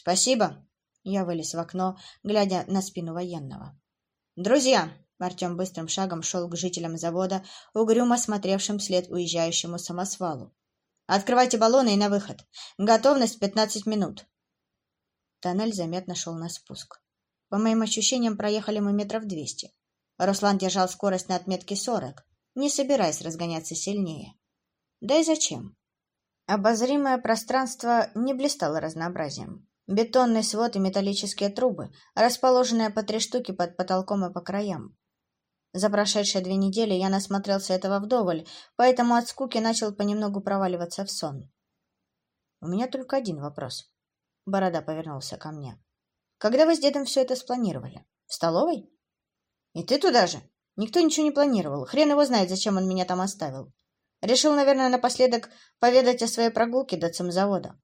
Спасибо. Я вылез в окно, глядя на спину военного. Друзья! Артем быстрым шагом шел к жителям завода, угрюмо смотревшим вслед уезжающему самосвалу. «Открывайте баллоны и на выход. Готовность пятнадцать минут». Тоннель заметно шел на спуск. По моим ощущениям, проехали мы метров двести. Руслан держал скорость на отметке сорок, не собираясь разгоняться сильнее. Да и зачем? Обозримое пространство не блистало разнообразием. Бетонный свод и металлические трубы, расположенные по три штуки под потолком и по краям. За прошедшие две недели я насмотрелся этого вдоволь, поэтому от скуки начал понемногу проваливаться в сон. У меня только один вопрос. Борода повернулся ко мне. Когда вы с дедом все это спланировали? В столовой? И ты туда же? Никто ничего не планировал. Хрен его знает, зачем он меня там оставил. Решил, наверное, напоследок поведать о своей прогулке до цимзавода.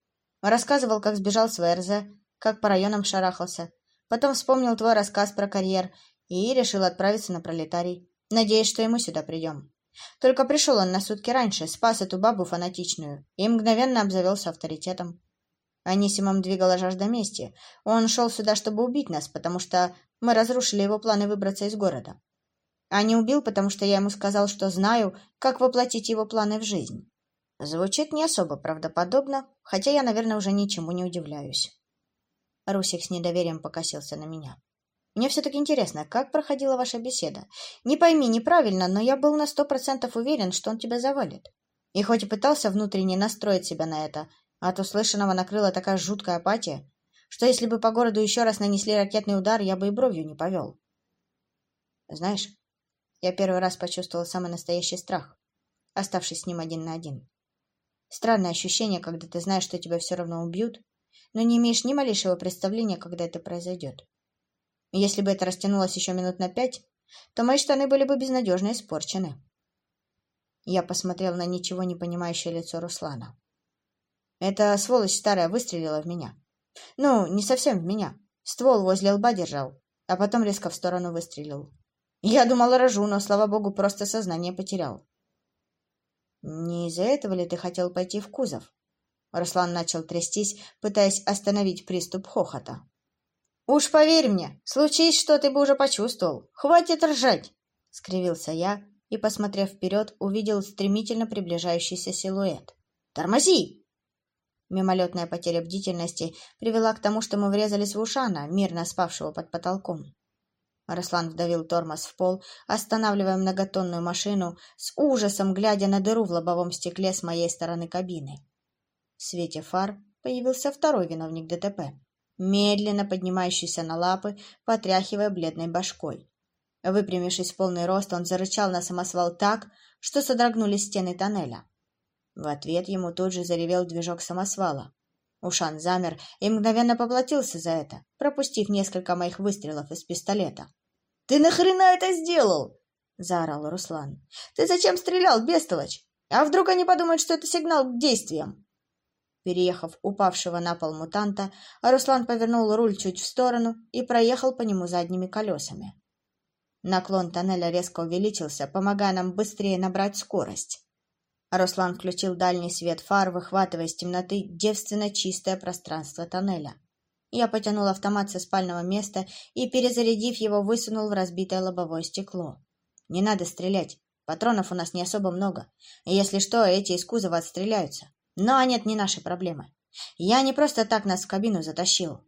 Рассказывал, как сбежал с ВРЗ, как по районам шарахался. Потом вспомнил твой рассказ про карьер и решил отправиться на пролетарий, надеясь, что ему сюда придем. Только пришел он на сутки раньше, спас эту бабу фанатичную и мгновенно обзавелся авторитетом. Анисимом двигала жажда мести. Он шел сюда, чтобы убить нас, потому что мы разрушили его планы выбраться из города. А не убил, потому что я ему сказал, что знаю, как воплотить его планы в жизнь. Звучит не особо правдоподобно, хотя я, наверное, уже ничему не удивляюсь. Русик с недоверием покосился на меня. Мне все-таки интересно, как проходила ваша беседа. Не пойми неправильно, но я был на сто процентов уверен, что он тебя завалит. И хоть и пытался внутренне настроить себя на это, от услышанного накрыла такая жуткая апатия, что если бы по городу еще раз нанесли ракетный удар, я бы и бровью не повел. Знаешь, я первый раз почувствовал самый настоящий страх, оставшись с ним один на один. Странное ощущение, когда ты знаешь, что тебя все равно убьют, но не имеешь ни малейшего представления, когда это произойдет. Если бы это растянулось еще минут на пять, то мои штаны были бы безнадежно испорчены. Я посмотрел на ничего не понимающее лицо Руслана. Эта сволочь старая выстрелила в меня. Ну, не совсем в меня. Ствол возле лба держал, а потом резко в сторону выстрелил. Я думал, рожу, но, слава богу, просто сознание потерял. Не из-за этого ли ты хотел пойти в кузов? Руслан начал трястись, пытаясь остановить приступ хохота. «Уж поверь мне, случись что, ты бы уже почувствовал. Хватит ржать!» — скривился я и, посмотрев вперед, увидел стремительно приближающийся силуэт. «Тормози!» Мимолетная потеря бдительности привела к тому, что мы врезались в Ушана, мирно спавшего под потолком. Руслан вдавил тормоз в пол, останавливая многотонную машину, с ужасом глядя на дыру в лобовом стекле с моей стороны кабины. В свете фар появился второй виновник ДТП, медленно поднимающийся на лапы, потряхивая бледной башкой. Выпрямившись в полный рост, он зарычал на самосвал так, что содрогнулись стены тоннеля. В ответ ему тут же заревел движок самосвала. Ушан замер и мгновенно поплатился за это, пропустив несколько моих выстрелов из пистолета. «Ты нахрена это сделал?» — заорал Руслан. «Ты зачем стрелял, бестолочь? А вдруг они подумают, что это сигнал к действиям?» Переехав упавшего на пол мутанта, Руслан повернул руль чуть в сторону и проехал по нему задними колесами. Наклон тоннеля резко увеличился, помогая нам быстрее набрать скорость. Руслан включил дальний свет фар, выхватывая из темноты девственно чистое пространство тоннеля. Я потянул автомат со спального места и, перезарядив его, высунул в разбитое лобовое стекло. «Не надо стрелять. Патронов у нас не особо много. Если что, эти из кузова отстреляются. Но нет, не наши проблемы. Я не просто так нас в кабину затащил».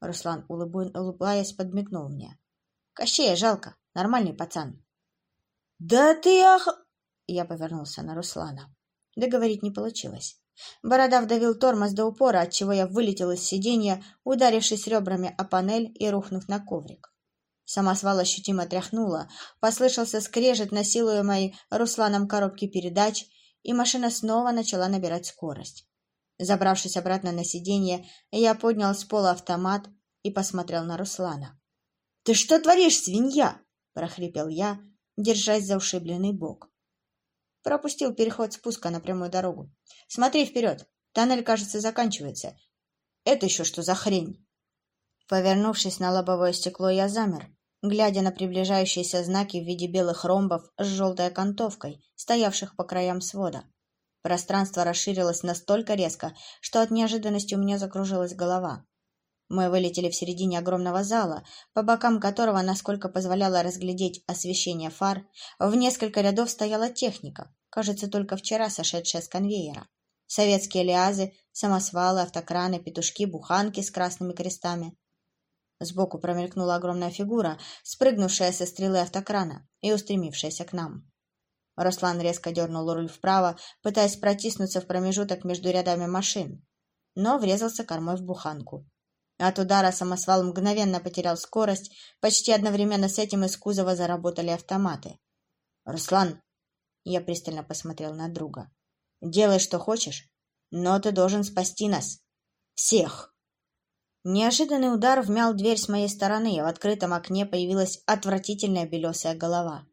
Руслан, улыбаясь, подмигнул мне. «Кощея жалко. Нормальный пацан». «Да ты ах...» Я повернулся на Руслана. Договорить не получилось. Борода вдавил тормоз до упора, отчего я вылетел из сиденья, ударившись ребрами о панель и рухнув на коврик. Самосвал ощутимо тряхнула, послышался скрежет насилуемой Русланом коробки передач, и машина снова начала набирать скорость. Забравшись обратно на сиденье, я поднял с пола автомат и посмотрел на Руслана. — Ты что творишь, свинья? — прохрипел я, держась за ушибленный бок. Пропустил переход спуска на прямую дорогу. Смотри вперед. Тоннель, кажется, заканчивается. Это еще что за хрень? Повернувшись на лобовое стекло, я замер, глядя на приближающиеся знаки в виде белых ромбов с желтой окантовкой, стоявших по краям свода. Пространство расширилось настолько резко, что от неожиданности у меня закружилась голова. Мы вылетели в середине огромного зала, по бокам которого, насколько позволяло разглядеть освещение фар, в несколько рядов стояла техника, кажется, только вчера сошедшая с конвейера. Советские лиазы, самосвалы, автокраны, петушки, буханки с красными крестами. Сбоку промелькнула огромная фигура, спрыгнувшая со стрелы автокрана и устремившаяся к нам. Руслан резко дернул руль вправо, пытаясь протиснуться в промежуток между рядами машин, но врезался кормой в буханку. От удара самосвал мгновенно потерял скорость, почти одновременно с этим из кузова заработали автоматы. «Руслан!» Я пристально посмотрел на друга. «Делай, что хочешь, но ты должен спасти нас. Всех!» Неожиданный удар вмял дверь с моей стороны, а в открытом окне появилась отвратительная белесая голова.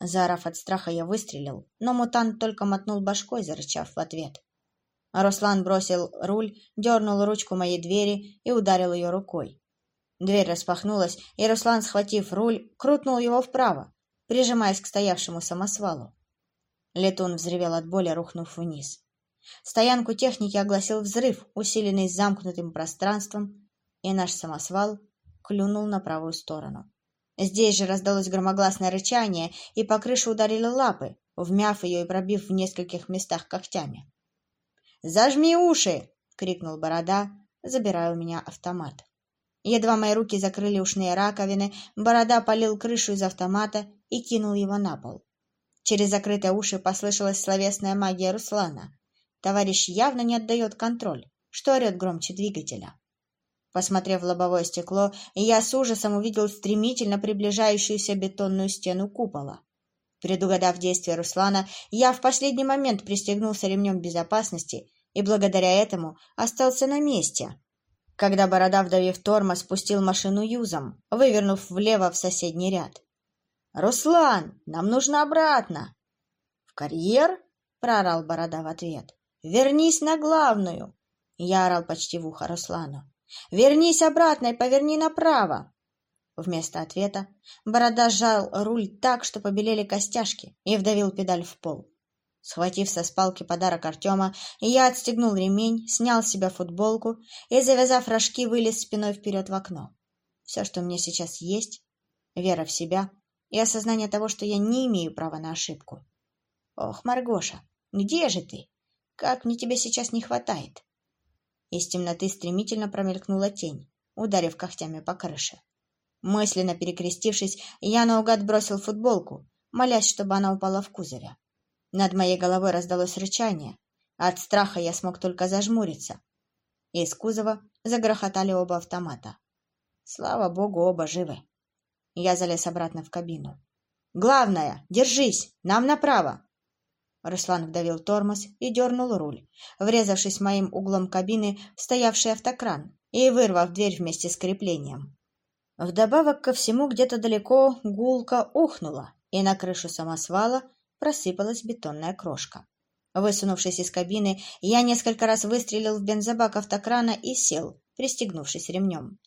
Заорав от страха, я выстрелил, но мутант только мотнул башкой, зарычав в ответ. Руслан бросил руль, дернул ручку моей двери и ударил ее рукой. Дверь распахнулась, и Руслан, схватив руль, крутнул его вправо, прижимаясь к стоявшему самосвалу. Летун взревел от боли, рухнув вниз. Стоянку техники огласил взрыв, усиленный замкнутым пространством, и наш самосвал клюнул на правую сторону. Здесь же раздалось громогласное рычание, и по крыше ударили лапы, вмяв ее и пробив в нескольких местах когтями. «Зажми уши!» — крикнул Борода, забирая у меня автомат. Едва мои руки закрыли ушные раковины, Борода полил крышу из автомата и кинул его на пол. Через закрытые уши послышалась словесная магия Руслана. Товарищ явно не отдает контроль, что орет громче двигателя. Посмотрев в лобовое стекло, я с ужасом увидел стремительно приближающуюся бетонную стену купола. Предугадав действия Руслана, я в последний момент пристегнулся ремнем безопасности и благодаря этому остался на месте. Когда Борода, вдавив тормоз, спустил машину юзом, вывернув влево в соседний ряд. «Руслан, нам нужно обратно!» «В карьер?» — проорал Борода в ответ. «Вернись на главную!» Я орал почти в ухо Руслану. «Вернись обратно и поверни направо!» Вместо ответа Борода сжал руль так, что побелели костяшки, и вдавил педаль в пол. Схватив со спалки подарок Артема, я отстегнул ремень, снял с себя футболку и, завязав рожки, вылез спиной вперед в окно. Все, что меня сейчас есть — вера в себя и осознание того, что я не имею права на ошибку. Ох, Маргоша, где же ты? Как мне тебя сейчас не хватает? Из темноты стремительно промелькнула тень, ударив когтями по крыше. Мысленно перекрестившись, я наугад бросил футболку, молясь, чтобы она упала в кузове. Над моей головой раздалось рычание. От страха я смог только зажмуриться. Из кузова загрохотали оба автомата. Слава богу, оба живы. Я залез обратно в кабину. «Главное, держись! Нам направо!» Руслан вдавил тормоз и дернул руль, врезавшись моим углом кабины в стоявший автокран и вырвав дверь вместе с креплением. Вдобавок ко всему где-то далеко гулко ухнула, и на крышу самосвала просыпалась бетонная крошка. Высунувшись из кабины, я несколько раз выстрелил в бензобак автокрана и сел, пристегнувшись ремнем.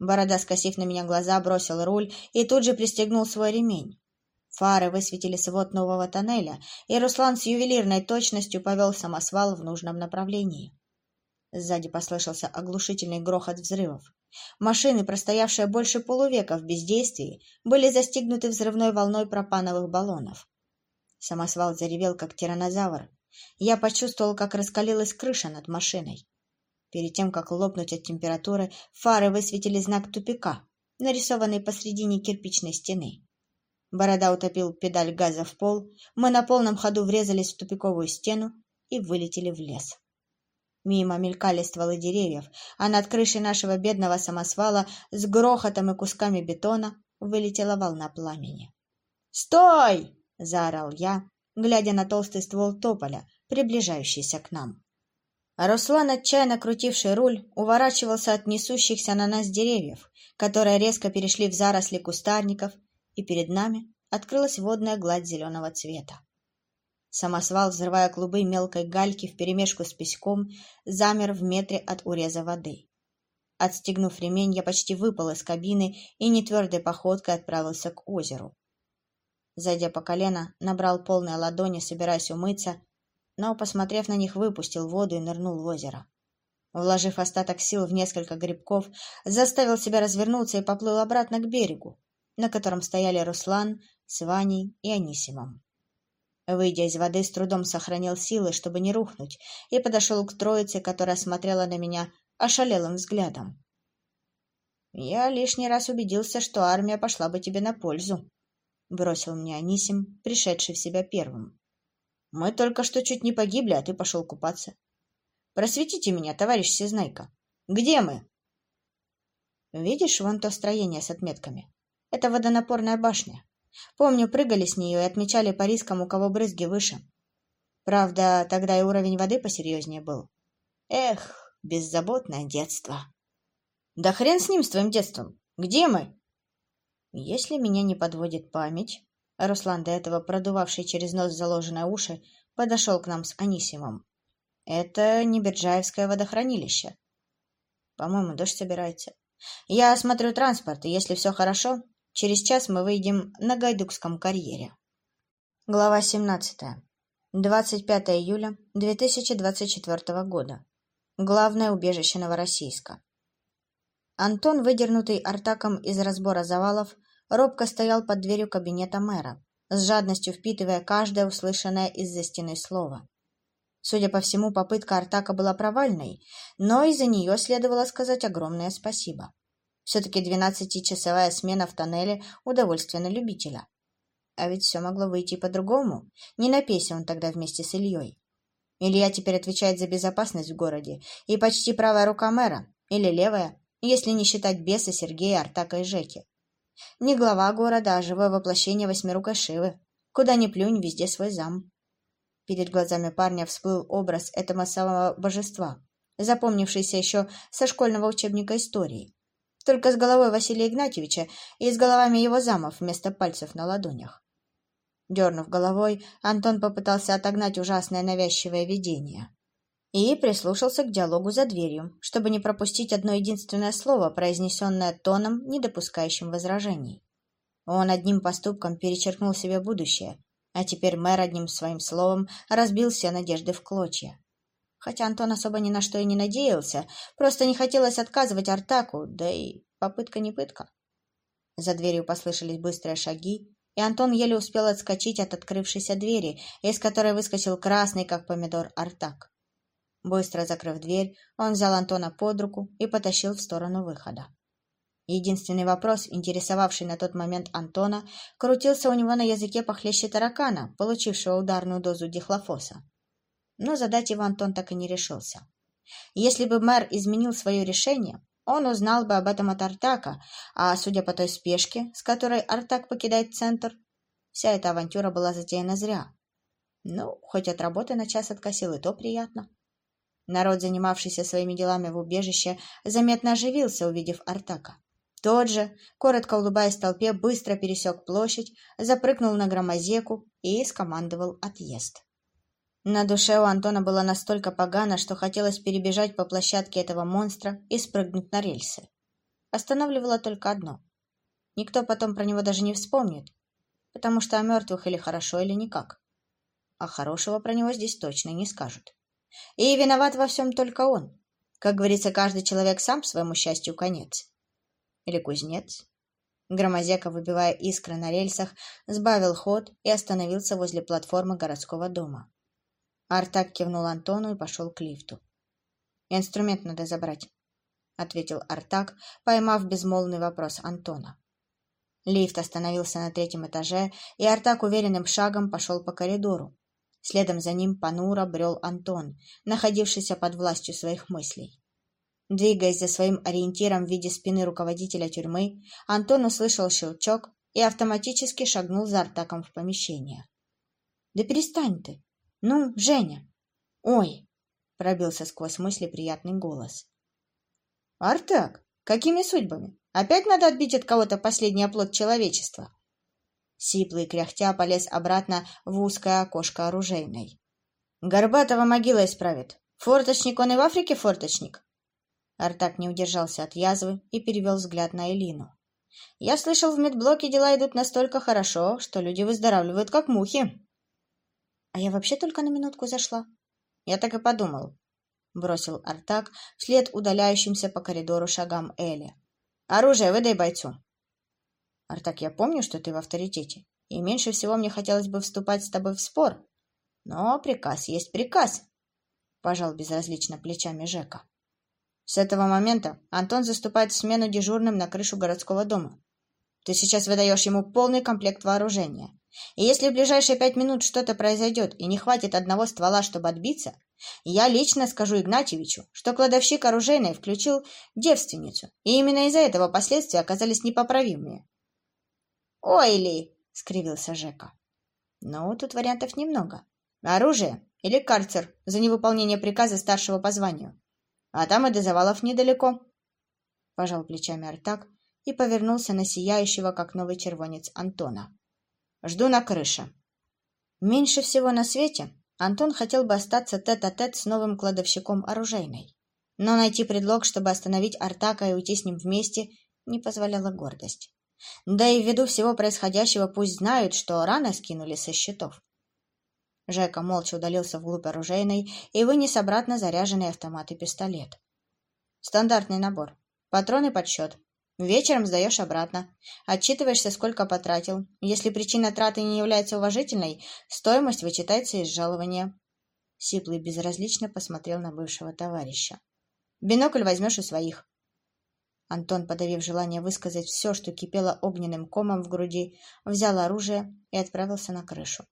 Борода, скосив на меня глаза, бросил руль и тут же пристегнул свой ремень. Фары высветили свод нового тоннеля, и Руслан с ювелирной точностью повел самосвал в нужном направлении. Сзади послышался оглушительный грохот взрывов. Машины, простоявшие больше полувека в бездействии, были застигнуты взрывной волной пропановых баллонов. Самосвал заревел, как тиранозавр. Я почувствовал, как раскалилась крыша над машиной. Перед тем, как лопнуть от температуры, фары высветили знак тупика, нарисованный посредине кирпичной стены. Борода утопил педаль газа в пол, мы на полном ходу врезались в тупиковую стену и вылетели в лес. Мимо мелькали стволы деревьев, а над крышей нашего бедного самосвала с грохотом и кусками бетона вылетела волна пламени. «Стой!» — заорал я, глядя на толстый ствол тополя, приближающийся к нам. Руслан, отчаянно крутивший руль, уворачивался от несущихся на нас деревьев, которые резко перешли в заросли кустарников, и перед нами открылась водная гладь зеленого цвета. Самосвал, взрывая клубы мелкой гальки вперемешку с песком, замер в метре от уреза воды. Отстегнув ремень, я почти выпал из кабины и нетвердой походкой отправился к озеру. Зайдя по колено, набрал полные ладони, собираясь умыться, но, посмотрев на них, выпустил воду и нырнул в озеро. Вложив остаток сил в несколько грибков, заставил себя развернуться и поплыл обратно к берегу, на котором стояли Руслан с Ваней и Анисимом. Выйдя из воды, с трудом сохранил силы, чтобы не рухнуть, и подошел к троице, которая смотрела на меня ошалелым взглядом. «Я лишний раз убедился, что армия пошла бы тебе на пользу», — бросил мне Анисим, пришедший в себя первым. «Мы только что чуть не погибли, а ты пошел купаться. Просветите меня, товарищ Сезнайка. Где мы?» «Видишь вон то строение с отметками? Это водонапорная башня. Помню, прыгали с нее и отмечали по рискам, у кого брызги выше. Правда, тогда и уровень воды посерьезнее был. Эх, беззаботное детство. Да хрен с ним, с твоим детством. Где мы? Если меня не подводит память, Руслан, до этого продувавший через нос заложенные уши, подошел к нам с Анисимом. Это не Берджаевское водохранилище. По-моему, дождь собирается. Я осмотрю транспорт, и если все хорошо, Через час мы выйдем на Гайдукском карьере. Глава 17. 25 июля 2024 года. Главное убежище Новороссийска. Антон, выдернутый артаком из разбора завалов, робко стоял под дверью кабинета мэра, с жадностью впитывая каждое услышанное из-за стены слово. Судя по всему, попытка Артака была провальной, но из-за нее следовало сказать огромное спасибо. Все-таки двенадцатичасовая смена в тоннеле – удовольствие на любителя. А ведь все могло выйти по-другому. Не напейся он тогда вместе с Ильей. Илья теперь отвечает за безопасность в городе и почти правая рука мэра, или левая, если не считать беса Сергея, Артака и Жеки. Не глава города, а живое воплощение восьмирукой Шивы. Куда ни плюнь, везде свой зам. Перед глазами парня всплыл образ этого самого божества, запомнившийся еще со школьного учебника истории только с головой Василия Игнатьевича и с головами его замов вместо пальцев на ладонях. Дернув головой, Антон попытался отогнать ужасное навязчивое видение и прислушался к диалогу за дверью, чтобы не пропустить одно единственное слово, произнесенное тоном, не допускающим возражений. Он одним поступком перечеркнул себе будущее, а теперь мэр одним своим словом разбил все надежды в клочья. Хотя Антон особо ни на что и не надеялся, просто не хотелось отказывать Артаку, да и попытка не пытка. За дверью послышались быстрые шаги, и Антон еле успел отскочить от открывшейся двери, из которой выскочил красный, как помидор, Артак. Быстро закрыв дверь, он взял Антона под руку и потащил в сторону выхода. Единственный вопрос, интересовавший на тот момент Антона, крутился у него на языке похлеще таракана, получившего ударную дозу дихлофоса но задать его Антон так и не решился. Если бы мэр изменил свое решение, он узнал бы об этом от Артака, а судя по той спешке, с которой Артак покидает центр, вся эта авантюра была затеяна зря. Ну, хоть от работы на час откосил, и то приятно. Народ, занимавшийся своими делами в убежище, заметно оживился, увидев Артака. Тот же, коротко улыбаясь толпе, быстро пересек площадь, запрыгнул на громозеку и скомандовал отъезд. На душе у Антона было настолько погано, что хотелось перебежать по площадке этого монстра и спрыгнуть на рельсы. Останавливало только одно. Никто потом про него даже не вспомнит, потому что о мертвых или хорошо, или никак. А хорошего про него здесь точно не скажут. И виноват во всем только он. Как говорится, каждый человек сам своему счастью конец. Или кузнец. Громозека, выбивая искры на рельсах, сбавил ход и остановился возле платформы городского дома. Артак кивнул Антону и пошел к лифту. «Инструмент надо забрать», — ответил Артак, поймав безмолвный вопрос Антона. Лифт остановился на третьем этаже, и Артак уверенным шагом пошел по коридору. Следом за ним понуро брел Антон, находившийся под властью своих мыслей. Двигаясь за своим ориентиром в виде спины руководителя тюрьмы, Антон услышал щелчок и автоматически шагнул за Артаком в помещение. «Да перестань ты!» «Ну, Женя!» «Ой!» — пробился сквозь мысли приятный голос. «Артак, какими судьбами? Опять надо отбить от кого-то последний оплот человечества?» Сиплый кряхтя полез обратно в узкое окошко оружейной. «Горбатого могила исправит. Форточник он и в Африке форточник?» Артак не удержался от язвы и перевел взгляд на Элину. «Я слышал, в медблоке дела идут настолько хорошо, что люди выздоравливают как мухи». А я вообще только на минутку зашла. Я так и подумал. бросил Артак вслед удаляющимся по коридору шагам Эли. «Оружие выдай бойцу!» «Артак, я помню, что ты в авторитете, и меньше всего мне хотелось бы вступать с тобой в спор. Но приказ есть приказ!» — пожал безразлично плечами Жека. С этого момента Антон заступает в смену дежурным на крышу городского дома. Ты сейчас выдаешь ему полный комплект вооружения. И если в ближайшие пять минут что-то произойдет и не хватит одного ствола, чтобы отбиться, я лично скажу Игнатьевичу, что кладовщик оружейной включил девственницу, и именно из-за этого последствия оказались непоправимыми. «Ой ли!» — скривился Жека. «Ну, тут вариантов немного. Оружие или карцер за невыполнение приказа старшего по званию. А там и до завалов недалеко». Пожал плечами Артак и повернулся на сияющего, как новый червонец, Антона. Жду на крыше. Меньше всего на свете Антон хотел бы остаться тет-а-тет -тет с новым кладовщиком оружейной. Но найти предлог, чтобы остановить Артака и уйти с ним вместе, не позволяла гордость. Да и ввиду всего происходящего пусть знают, что рано скинули со счетов. Жека молча удалился вглубь оружейной и вынес обратно заряженный автомат и пистолет. Стандартный набор. Патроны под счет. Вечером сдаешь обратно. Отчитываешься, сколько потратил. Если причина траты не является уважительной, стоимость вычитается из жалования. Сиплый безразлично посмотрел на бывшего товарища. Бинокль возьмешь у своих. Антон, подавив желание высказать все, что кипело огненным комом в груди, взял оружие и отправился на крышу.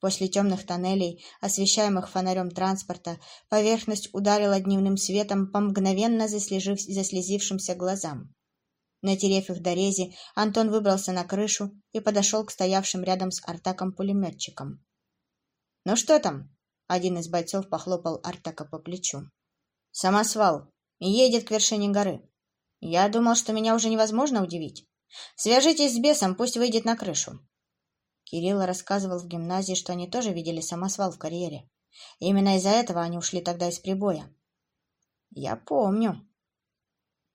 После темных тоннелей, освещаемых фонарем транспорта, поверхность ударила дневным светом по мгновенно заслезившимся глазам. Натерев их до рези, Антон выбрался на крышу и подошел к стоявшим рядом с Артаком пулеметчикам. «Ну что там?» — один из бойцов похлопал Артака по плечу. «Самосвал. Едет к вершине горы. Я думал, что меня уже невозможно удивить. Свяжитесь с бесом, пусть выйдет на крышу». Кирилл рассказывал в гимназии, что они тоже видели самосвал в карьере. Именно из-за этого они ушли тогда из прибоя. «Я помню»,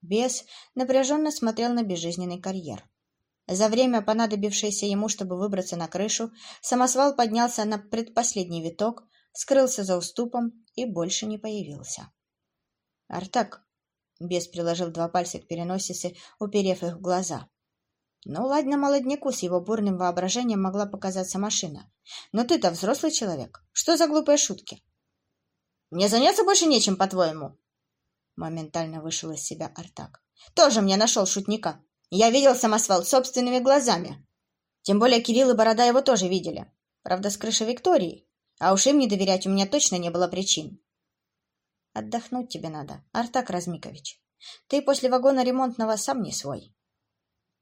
Бес напряженно смотрел на безжизненный карьер. За время, понадобившееся ему, чтобы выбраться на крышу, самосвал поднялся на предпоследний виток, скрылся за уступом и больше не появился. «Артак!» — бес приложил два пальца к переносице, уперев их в глаза. «Ну, ладно, молодняку с его бурным воображением могла показаться машина. Но ты-то взрослый человек. Что за глупые шутки?» «Мне заняться больше нечем, по-твоему?» Моментально вышел из себя Артак. Тоже мне нашел шутника. Я видел самосвал собственными глазами. Тем более Кирилл и Борода его тоже видели. Правда, с крыши Виктории. А уж им не доверять у меня точно не было причин. Отдохнуть тебе надо, Артак Размикович. Ты после вагона ремонтного сам не свой.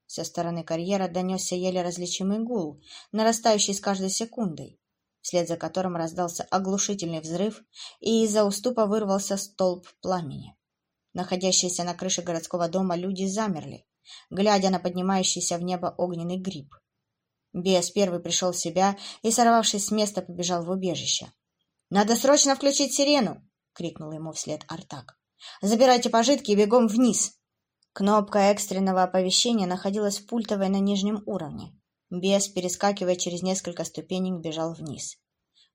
Со стороны карьера донесся еле различимый гул, нарастающий с каждой секундой, вслед за которым раздался оглушительный взрыв, и из-за уступа вырвался столб пламени. Находящиеся на крыше городского дома люди замерли, глядя на поднимающийся в небо огненный гриб. Бес первый пришел в себя и, сорвавшись с места, побежал в убежище. «Надо срочно включить сирену!» — крикнул ему вслед Артак. «Забирайте пожитки и бегом вниз!» Кнопка экстренного оповещения находилась в пультовой на нижнем уровне. Бес, перескакивая через несколько ступенек, бежал вниз.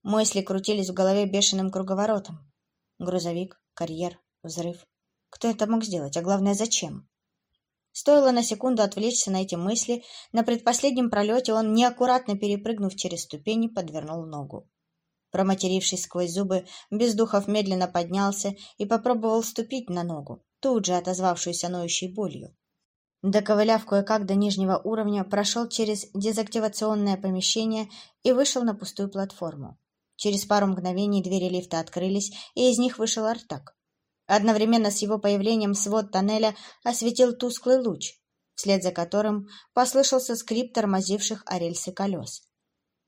Мысли крутились в голове бешеным круговоротом. Грузовик, карьер, взрыв. Кто это мог сделать, а главное, зачем? Стоило на секунду отвлечься на эти мысли, на предпоследнем пролете он, неаккуратно перепрыгнув через ступени, подвернул ногу. Проматерившись сквозь зубы, Бездухов медленно поднялся и попробовал ступить на ногу, тут же отозвавшуюся ноющей болью. Доковыляв кое-как до нижнего уровня, прошел через дезактивационное помещение и вышел на пустую платформу. Через пару мгновений двери лифта открылись, и из них вышел Артак. Одновременно с его появлением свод тоннеля осветил тусклый луч, вслед за которым послышался скрип тормозивших о рельсы колес.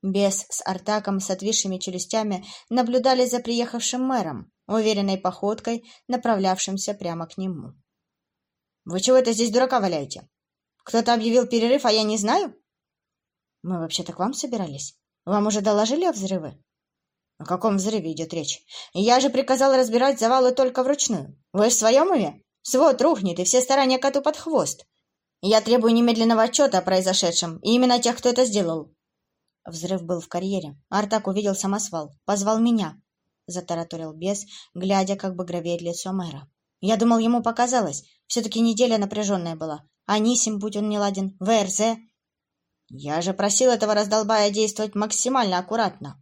Бес с Артаком с отвисшими челюстями наблюдали за приехавшим мэром, уверенной походкой, направлявшимся прямо к нему. «Вы чего это здесь дурака валяете? Кто-то объявил перерыв, а я не знаю?» «Мы вообще-то к вам собирались. Вам уже доложили о взрыве?» О каком взрыве идет речь? Я же приказал разбирать завалы только вручную. Вы в своем уме? Свод рухнет, и все старания коту под хвост. Я требую немедленного отчета о произошедшем, и именно тех, кто это сделал. Взрыв был в карьере. Артак увидел самосвал. Позвал меня. затараторил бес, глядя, как бы гровеет лицо мэра. «Я думал, ему показалось. Все-таки неделя напряженная была. Анисим, будь он неладен, ВРЗ...» «Я же просил этого раздолбая действовать максимально аккуратно!» —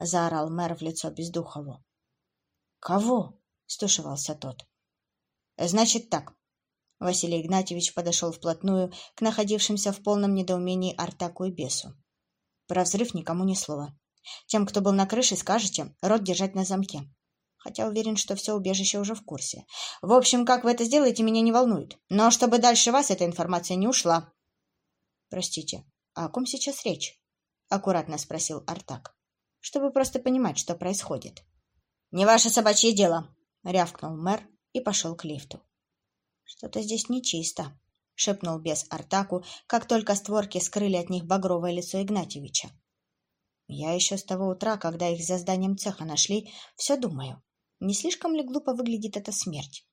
заорал мэр в лицо Бездухову. «Кого?» — стушевался тот. «Значит так». Василий Игнатьевич подошел вплотную к находившимся в полном недоумении Артаку и Бесу. «Про взрыв никому ни слова. Тем, кто был на крыше, скажете, рот держать на замке. Хотя уверен, что все убежище уже в курсе. В общем, как вы это сделаете, меня не волнует. Но чтобы дальше вас эта информация не ушла. Простите, а о ком сейчас речь? Аккуратно спросил Артак. Чтобы просто понимать, что происходит. Не ваше собачье дело, рявкнул мэр и пошел к лифту. Что-то здесь нечисто, шепнул бес Артаку, как только створки скрыли от них багровое лицо Игнатьевича. Я еще с того утра, когда их за зданием цеха нашли, все думаю, не слишком ли глупо выглядит эта смерть?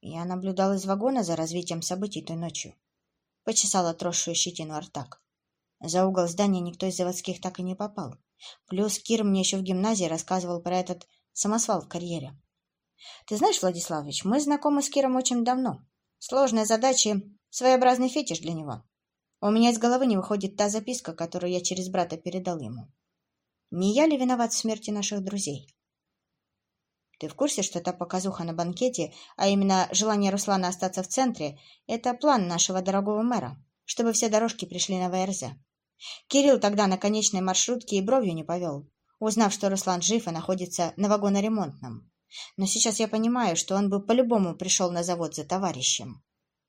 Я наблюдал из вагона за развитием событий той ночью. Почесал отросшую щетину Артак. За угол здания никто из заводских так и не попал. Плюс Кир мне еще в гимназии рассказывал про этот самосвал в карьере. Ты знаешь, Владиславович, мы знакомы с Киром очень давно. Сложные задачи — своеобразный фетиш для него. У меня из головы не выходит та записка, которую я через брата передал ему. Не я ли виноват в смерти наших друзей? Ты в курсе, что та показуха на банкете, а именно желание Руслана остаться в центре, это план нашего дорогого мэра, чтобы все дорожки пришли на ВРЗ? Кирилл тогда на конечной маршрутке и бровью не повел, узнав, что Руслан жив и находится на вагоноремонтном. Но сейчас я понимаю, что он бы по-любому пришел на завод за товарищем.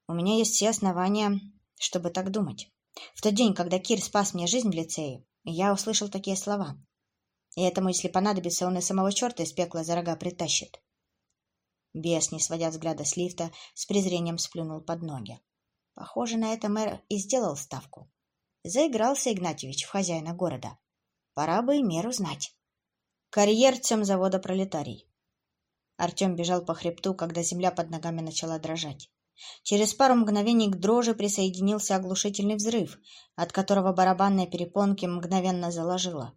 У меня есть все основания чтобы так думать. В тот день, когда Кир спас мне жизнь в лицее, я услышал такие слова. И этому, если понадобится, он и самого черта из пекла за рога притащит. Бес, не сводя взгляда с лифта, с презрением сплюнул под ноги. Похоже, на это мэр и сделал ставку. Заигрался Игнатьевич в хозяина города. Пора бы и меру знать. Карьерцем завода «Пролетарий». Артем бежал по хребту, когда земля под ногами начала дрожать. Через пару мгновений к дрожи присоединился оглушительный взрыв, от которого барабанные перепонки мгновенно заложило.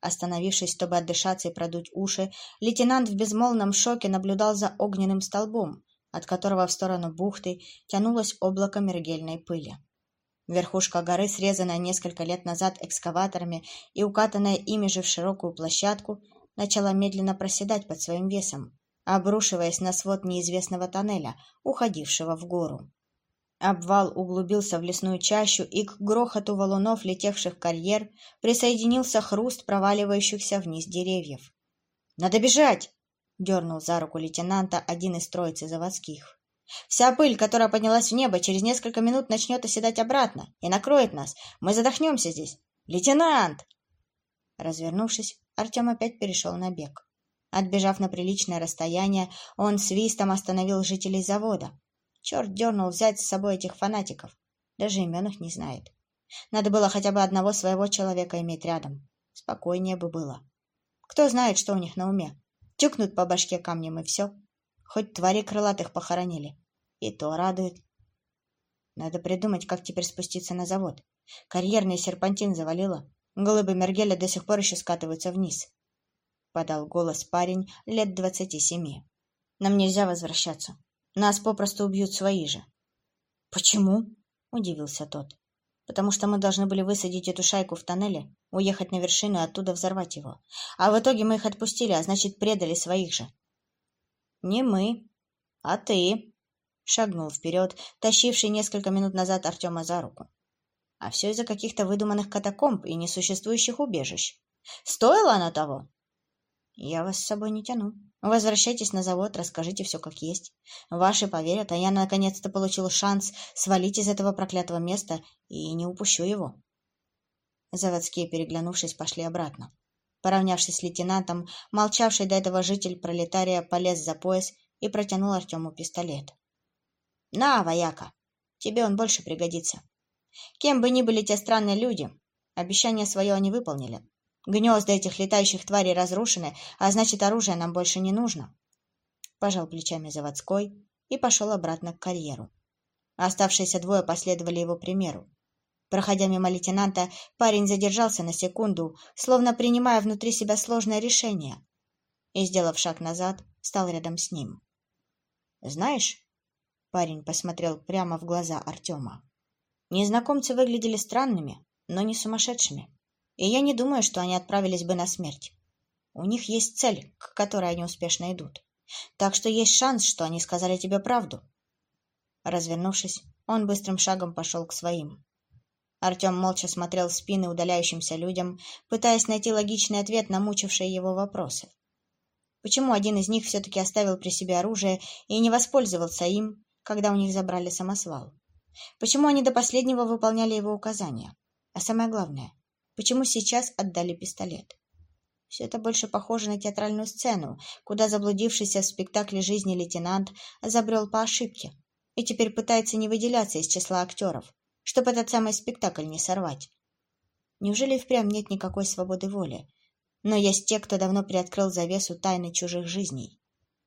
Остановившись, чтобы отдышаться и продуть уши, лейтенант в безмолвном шоке наблюдал за огненным столбом, от которого в сторону бухты тянулось облако мергельной пыли. Верхушка горы, срезанная несколько лет назад экскаваторами и укатанная ими же в широкую площадку, начала медленно проседать под своим весом, обрушиваясь на свод неизвестного тоннеля, уходившего в гору. Обвал углубился в лесную чащу, и к грохоту валунов, летевших в карьер, присоединился хруст проваливающихся вниз деревьев. «Надо бежать!» — дернул за руку лейтенанта один из троицы заводских. «Вся пыль, которая поднялась в небо, через несколько минут начнет оседать обратно и накроет нас. Мы задохнемся здесь. Лейтенант!» Развернувшись, Артем опять перешел на бег. Отбежав на приличное расстояние, он свистом остановил жителей завода. Черт дернул взять с собой этих фанатиков. Даже имен их не знает. Надо было хотя бы одного своего человека иметь рядом. Спокойнее бы было. Кто знает, что у них на уме. Тюкнут по башке камнем и все. Хоть твари крылатых похоронили. И то радует. Надо придумать, как теперь спуститься на завод. Карьерный серпантин завалило. Голубы Мергеля до сих пор еще скатываются вниз. — подал голос парень лет двадцати семи. «Нам нельзя возвращаться. Нас попросту убьют свои же». «Почему?» — удивился тот. «Потому что мы должны были высадить эту шайку в тоннеле, уехать на вершину и оттуда взорвать его. А в итоге мы их отпустили, а значит, предали своих же». «Не мы, а ты», — шагнул вперед, тащивший несколько минут назад Артема за руку. «А все из-за каких-то выдуманных катакомб и несуществующих убежищ. Стоило оно того?» Я вас с собой не тяну. Возвращайтесь на завод, расскажите все как есть. Ваши поверят, а я наконец-то получил шанс свалить из этого проклятого места и не упущу его. Заводские, переглянувшись, пошли обратно. Поравнявшись с лейтенантом, молчавший до этого житель пролетария полез за пояс и протянул Артему пистолет. — На, вояка, тебе он больше пригодится. Кем бы ни были те странные люди, обещание свое они выполнили. Гнезда этих летающих тварей разрушены, а значит, оружие нам больше не нужно. Пожал плечами заводской и пошел обратно к карьеру. Оставшиеся двое последовали его примеру. Проходя мимо лейтенанта, парень задержался на секунду, словно принимая внутри себя сложное решение, и, сделав шаг назад, стал рядом с ним. «Знаешь...» — парень посмотрел прямо в глаза Артема. «Незнакомцы выглядели странными, но не сумасшедшими, и я не думаю, что они отправились бы на смерть. У них есть цель, к которой они успешно идут. Так что есть шанс, что они сказали тебе правду». Развернувшись, он быстрым шагом пошел к своим. Артем молча смотрел в спины удаляющимся людям, пытаясь найти логичный ответ на мучившие его вопросы. Почему один из них все-таки оставил при себе оружие и не воспользовался им, когда у них забрали самосвал? Почему они до последнего выполняли его указания? А самое главное, почему сейчас отдали пистолет? Все это больше похоже на театральную сцену, куда заблудившийся в спектакле жизни лейтенант забрел по ошибке и теперь пытается не выделяться из числа актеров, чтобы этот самый спектакль не сорвать. Неужели впрямь нет никакой свободы воли? Но есть те, кто давно приоткрыл завесу тайны чужих жизней.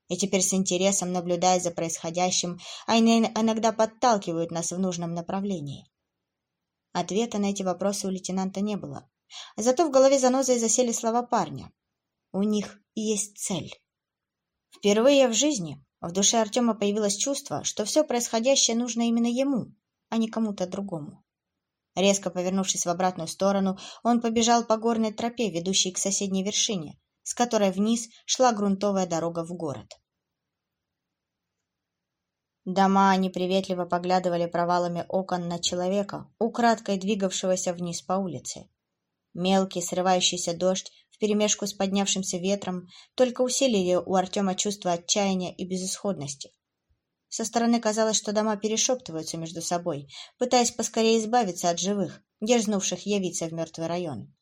И теперь с интересом наблюдая за происходящим, они иногда подталкивают нас в нужном направлении. Ответа на эти вопросы у лейтенанта не было. Зато в голове занозой засели слова парня. У них есть цель. Впервые в жизни в душе Артема появилось чувство, что все происходящее нужно именно ему, а не кому-то другому. Резко повернувшись в обратную сторону, он побежал по горной тропе, ведущей к соседней вершине, с которой вниз шла грунтовая дорога в город. Дома неприветливо поглядывали провалами окон на человека, украдкой двигавшегося вниз по улице. Мелкий срывающийся дождь вперемешку с поднявшимся ветром только усилили у Артема чувство отчаяния и безысходности. Со стороны казалось, что дома перешептываются между собой, пытаясь поскорее избавиться от живых, дерзнувших явиться в мертвый район.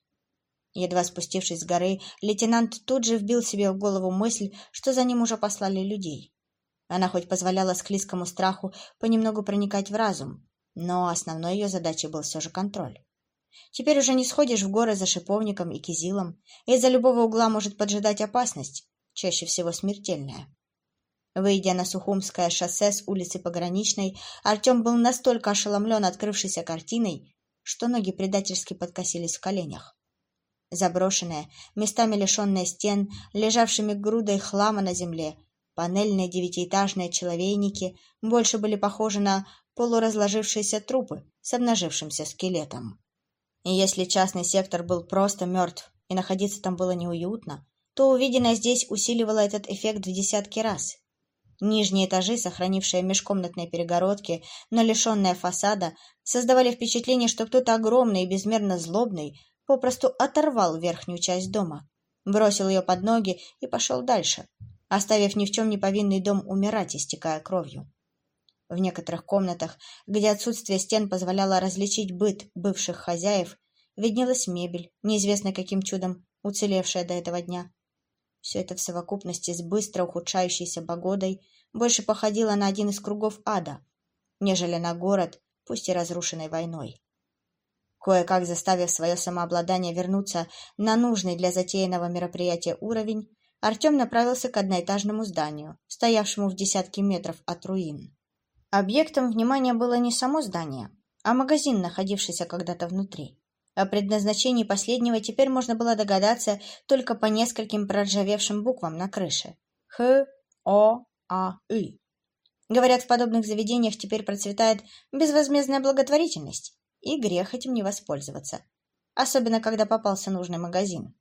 Едва спустившись с горы, лейтенант тут же вбил себе в голову мысль, что за ним уже послали людей. Она хоть позволяла склизкому страху понемногу проникать в разум, но основной ее задачей был все же контроль. Теперь уже не сходишь в горы за шиповником и кизилом, из-за любого угла может поджидать опасность, чаще всего смертельная. Выйдя на Сухумское шоссе с улицы Пограничной, Артем был настолько ошеломлен открывшейся картиной, что ноги предательски подкосились в коленях. Заброшенные, местами лишенные стен, лежавшими грудой хлама на земле, панельные девятиэтажные человейники больше были похожи на полуразложившиеся трупы с обнажившимся скелетом. И если частный сектор был просто мертв и находиться там было неуютно, то увиденное здесь усиливало этот эффект в десятки раз. Нижние этажи, сохранившие межкомнатные перегородки, но лишенные фасада, создавали впечатление, что кто-то огромный и безмерно злобный попросту оторвал верхнюю часть дома, бросил ее под ноги и пошел дальше, оставив ни в чем не повинный дом умирать, истекая кровью. В некоторых комнатах, где отсутствие стен позволяло различить быт бывших хозяев, виднелась мебель, неизвестно каким чудом уцелевшая до этого дня. Все это в совокупности с быстро ухудшающейся погодой больше походило на один из кругов ада, нежели на город, пусть и разрушенный войной. Кое-как заставив свое самообладание вернуться на нужный для затеянного мероприятия уровень, Артем направился к одноэтажному зданию, стоявшему в десятки метров от руин. Объектом внимания было не само здание, а магазин, находившийся когда-то внутри. О предназначении последнего теперь можно было догадаться только по нескольким проржавевшим буквам на крыше. Х, О, А, И. Говорят, в подобных заведениях теперь процветает безвозмездная благотворительность, и грех этим не воспользоваться, особенно когда попался нужный магазин.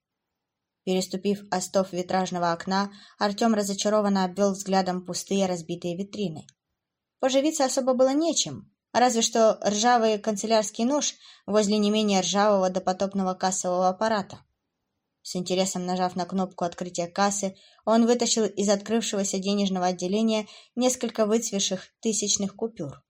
Переступив остов витражного окна, Артем разочарованно обвел взглядом пустые разбитые витрины. Поживиться особо было нечем, Разве что ржавый канцелярский нож возле не менее ржавого допотопного кассового аппарата. С интересом нажав на кнопку открытия кассы, он вытащил из открывшегося денежного отделения несколько выцвевших тысячных купюр.